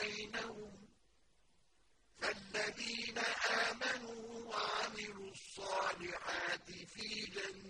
بَيْنَهُمْ ۖ فَالَّذِينَ آمَنُوا وَعَمِلُوا الصَّالِحَاتِ فِي جَنَّاتِ